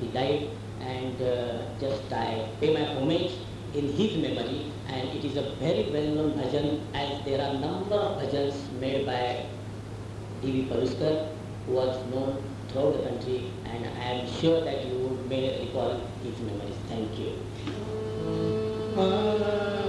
He died and uh, just I pay my homage in his memory and it is a very well-known bhajan as there are number of bhajans made by D.V. Paluskar who was known throughout the country and I am sure that you may recall his memories. Thank you. Mm.